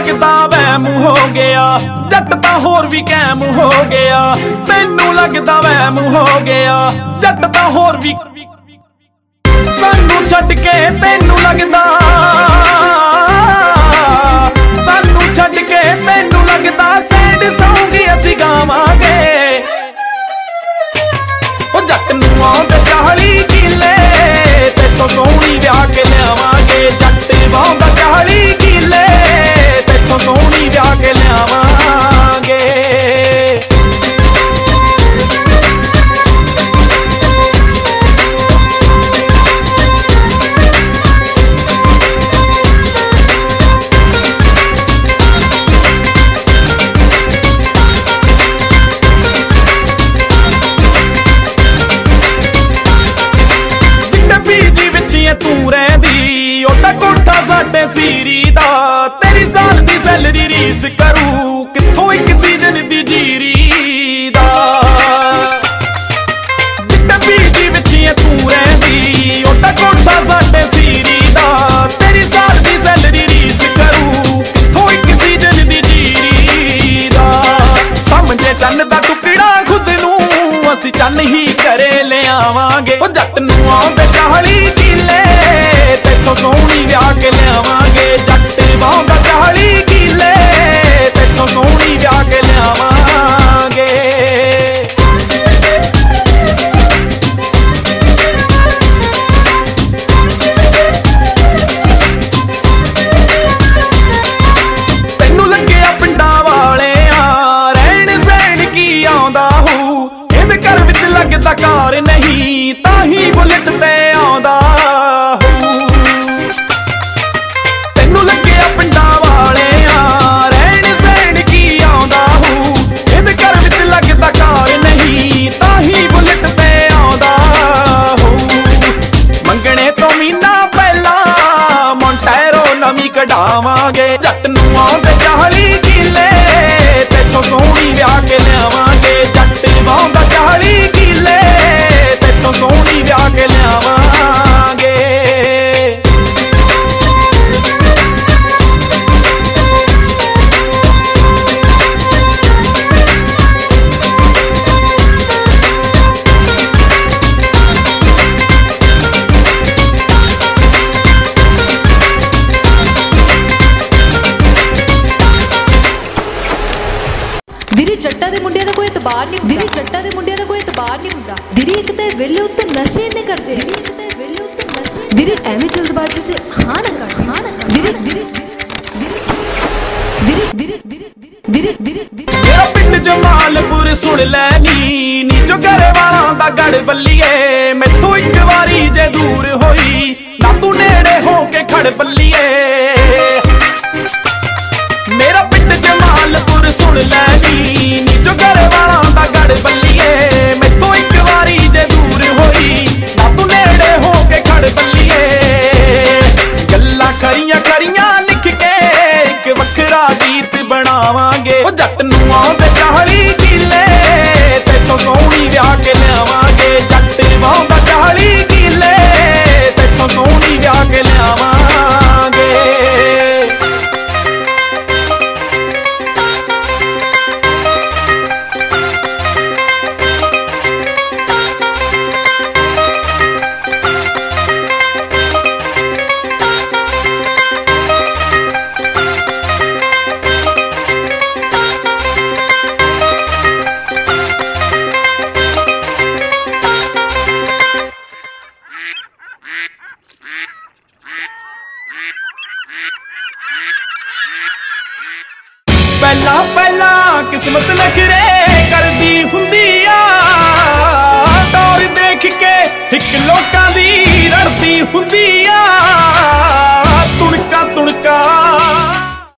ਲੱਗਦਾ ਵਹਿਮ ਹੋ ਗਿਆ। ਜੱਟ ਤਾਂ ਹੋਰ ਵੀ ਕੈਮ ਹੋ ਗਿਆ। ਤੈਨੂੰ ਲੱਗਦਾ ਵਹਿਮ ਹੋ ਗਿਆ। ਜੱਟ ਤਾਂ ਹੋਰ ਵੀ ਸਾਨੂੰ ਛੱਡ ਕੇ ਤੈਨੂੰ ਲੱਗਦਾ। ਸੀਰੀ ਦਾ, ਤੇਰੀ ਸਾਲ ਦੀ ਸੈਲਰੀ ਰੀਸ ਕਰੂ। ਕਿੱਥੋਂ ਇੱਕ ਸੀਜ਼ਨ ਦੀ ਜੀਰੀ ਦਾ? ਡੱਬੀ ਜੀ ਵਿੱਚ ਏ ਤੂੰ ਰਹਿੰਦੀ ਉਹਦਾ ਕੋਠਾ ਸਾਡੇ ਸੀਰੀ ਦਾ। ਤੇਰੀ ਸਾਲ ਦੀ ਸੈਲਰੀ ਰੀਸ ਕਰੂ। ਕਿੱਥੋਂ ਇੱਕ ਸੀਜ਼ਨ ਦੀ ਜੀਰੀ ਦਾ? ਸਮਝੇ ਚੰਨ ਦਾ ਟੁਕੜਾ ਖੁਦ ਨੂੰ ਅਸੀਂ ਚੰਨ ਹੀ ਕਰੇ ਲਿਆਵਾਂਗੇ। ਉਹ ਜੱਟ ਨੂੰ ਆਉਂਦੇ ਚਾਹਲੀ ਕਿਲੇ ਸੋਹਣੀ ਵਿਆਹ ਕੇ ਲਿਆਵਾਂਗੇ, ਜੱਟ ਵਾਉਂਦਾ ਚਾਹਲੀ ਕਿਲੇ। ਤੇਥੋਂ ਸੋਹਣੀ ਵਿਆਹ ਕੇ ਲਿਆਵਾਂਗੇ। ਤੈਨੂੰ ਨਹੀਂ ਕਢਾਵਾਂਗੇ। ਜੱਟ ਨੂੰ ਆਉਂਦੇ ਚਾਹਲੀ ਕਿਲੇ ਤੇਥੋਂ ਸੋਹਣੀ ਵਿਆਹ ਕੇ ਇਤਬਾਰ ਨਹੀਂ ਹੁੰਦਾ। ਦੀਦੀ ਜੱਟਾਂ ਦੇ ਮੁੰਡਿਆਂ ਦਾ ਕੋਈ ਇਤਬਾਰ ਨਹੀਂ ਹੁੰਦਾ। ਦੀਦੀ ਇੱਕ ਤੇ ਵਿਲੇ ਉੱਤੇ ਨਸ਼ੇ ਨੇ ਕਰਦੇ ਇੱਕ ਤੇ ਵਿਲੇ ਉੱਤੇ ਨਸ਼ੇ ਦੀਦੀ ਐਵੇਂ ਜਲਦਬਾਜ਼ੀ 'ਚ ਹਾਂ ਨਾ ਕਰ। ਹਾਂ ਨਾ ਕਰ। ਦੀਦੀ ਦੀਦੀ ਦੀਦੀ ਦੀਦੀ ਦੀਦੀ ਦੀਦੀ ਮੇਰਾ ਪਿੰਡ ਜਮਾਲਪੁਰ ਸੁਣ ਲੈ ਨੀ ਨੀ ਜੋ ਘਰਵਾਲਾਂ ਦਾ ਗੜ ਬੱਲੀਏ ਮੈਥੋਂ ਇੱਕ ਵਾਰੀ ਜੇ ਦੂਰ ਹੋਈ ਨਾ ਤੂੰ ਨੇੜੇ ਹੋ ਕੇ ਖੜ ਬੱਲੀਏ। ਪਹਿਲਾਂ ਪਹਿਲਾਂ ਕਿਸਮਤ ਨਖਰੇ ਕਰਦੀ ਹੁੰਦੀ ਆ। ਟੌਰ ਦੇਖ ਕੇ ਇੱਕ ਲੋਕਾਂ ਦੀ